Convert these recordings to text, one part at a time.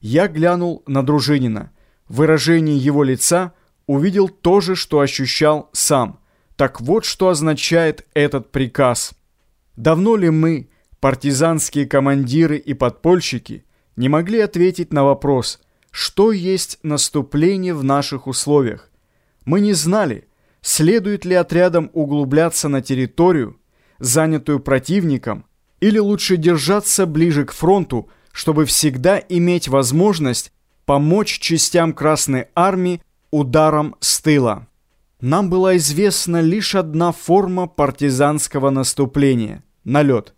Я глянул на Дружинина. В выражении его лица увидел то же, что ощущал сам. Так вот, что означает этот приказ. Давно ли мы, партизанские командиры и подпольщики, не могли ответить на вопрос, что есть наступление в наших условиях? Мы не знали, следует ли отрядам углубляться на территорию, занятую противником, или лучше держаться ближе к фронту, чтобы всегда иметь возможность помочь частям Красной Армии ударом с тыла. Нам была известна лишь одна форма партизанского наступления – налет.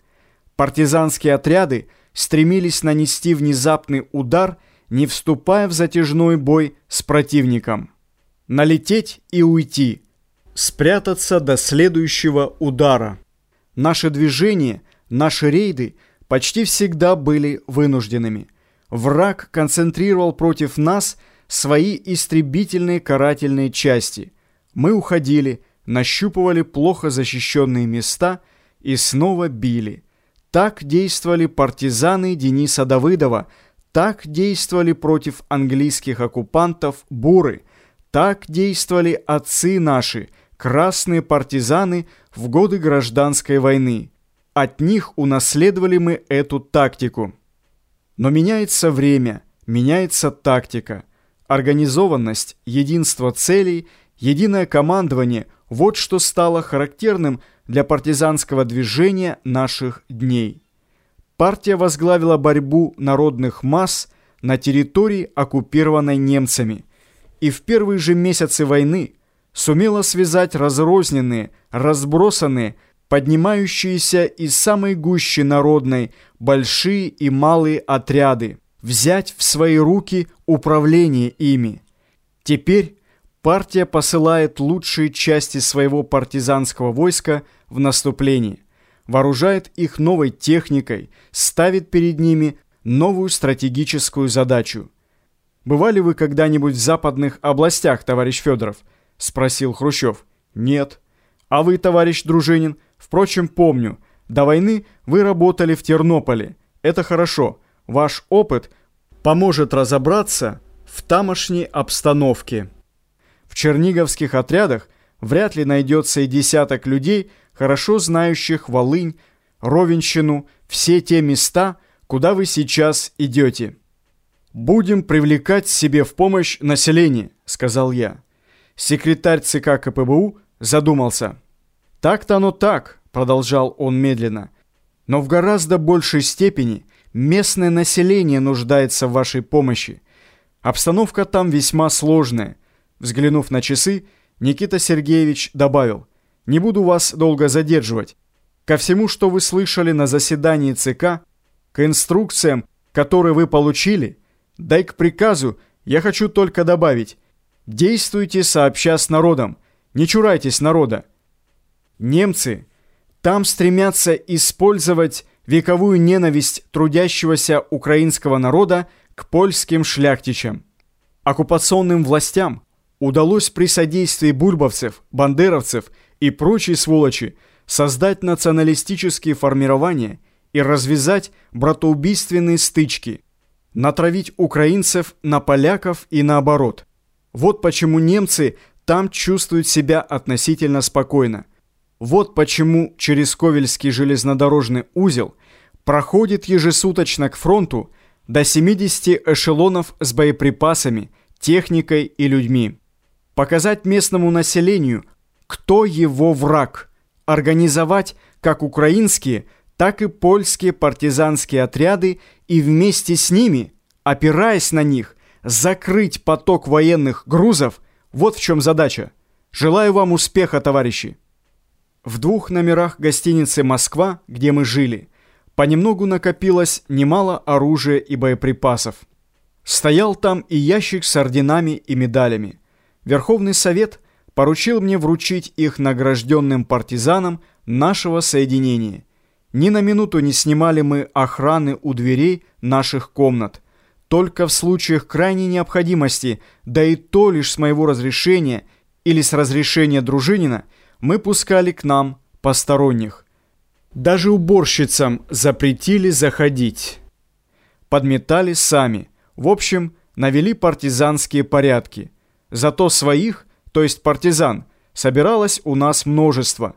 Партизанские отряды стремились нанести внезапный удар, не вступая в затяжной бой с противником. Налететь и уйти, спрятаться до следующего удара. Наши движения, наши рейды – почти всегда были вынужденными. Враг концентрировал против нас свои истребительные карательные части. Мы уходили, нащупывали плохо защищенные места и снова били. Так действовали партизаны Дениса Давыдова, так действовали против английских оккупантов буры, так действовали отцы наши, красные партизаны в годы гражданской войны. От них унаследовали мы эту тактику. Но меняется время, меняется тактика. Организованность, единство целей, единое командование – вот что стало характерным для партизанского движения наших дней. Партия возглавила борьбу народных масс на территории, оккупированной немцами, и в первые же месяцы войны сумела связать разрозненные, разбросанные, поднимающиеся из самой гущи народной большие и малые отряды, взять в свои руки управление ими. Теперь партия посылает лучшие части своего партизанского войска в наступление, вооружает их новой техникой, ставит перед ними новую стратегическую задачу. «Бывали вы когда-нибудь в западных областях, товарищ Федоров?» – спросил Хрущев. «Нет». «А вы, товарищ Дружинин?» Впрочем, помню, до войны вы работали в Тернополе. Это хорошо. Ваш опыт поможет разобраться в тамошней обстановке. В черниговских отрядах вряд ли найдется и десяток людей, хорошо знающих Волынь, Ровенщину, все те места, куда вы сейчас идете. «Будем привлекать себе в помощь население», — сказал я. Секретарь ЦК КПБУ задумался. «Так-то оно так», — продолжал он медленно. «Но в гораздо большей степени местное население нуждается в вашей помощи. Обстановка там весьма сложная». Взглянув на часы, Никита Сергеевич добавил, «Не буду вас долго задерживать. Ко всему, что вы слышали на заседании ЦК, к инструкциям, которые вы получили, да и к приказу, я хочу только добавить, действуйте сообща с народом, не чурайтесь народа. Немцы там стремятся использовать вековую ненависть трудящегося украинского народа к польским шляхтичам. Оккупационным властям удалось при содействии бульбовцев, бандеровцев и прочей сволочи создать националистические формирования и развязать братоубийственные стычки, натравить украинцев на поляков и наоборот. Вот почему немцы там чувствуют себя относительно спокойно. Вот почему через Ковельский железнодорожный узел проходит ежесуточно к фронту до 70 эшелонов с боеприпасами, техникой и людьми. Показать местному населению, кто его враг. Организовать как украинские, так и польские партизанские отряды и вместе с ними, опираясь на них, закрыть поток военных грузов. Вот в чем задача. Желаю вам успеха, товарищи! В двух номерах гостиницы «Москва», где мы жили, понемногу накопилось немало оружия и боеприпасов. Стоял там и ящик с орденами и медалями. Верховный Совет поручил мне вручить их награжденным партизанам нашего соединения. Ни на минуту не снимали мы охраны у дверей наших комнат. Только в случаях крайней необходимости, да и то лишь с моего разрешения или с разрешения Дружинина – мы пускали к нам посторонних. Даже уборщицам запретили заходить. Подметали сами, В общем, навели партизанские порядки. Зато своих, то есть партизан, собиралось у нас множество.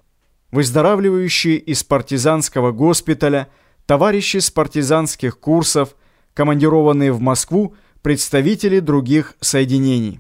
Выздоравливающие из партизанского госпиталя, товарищи с партизанских курсов, командированные в Москву представители других соединений.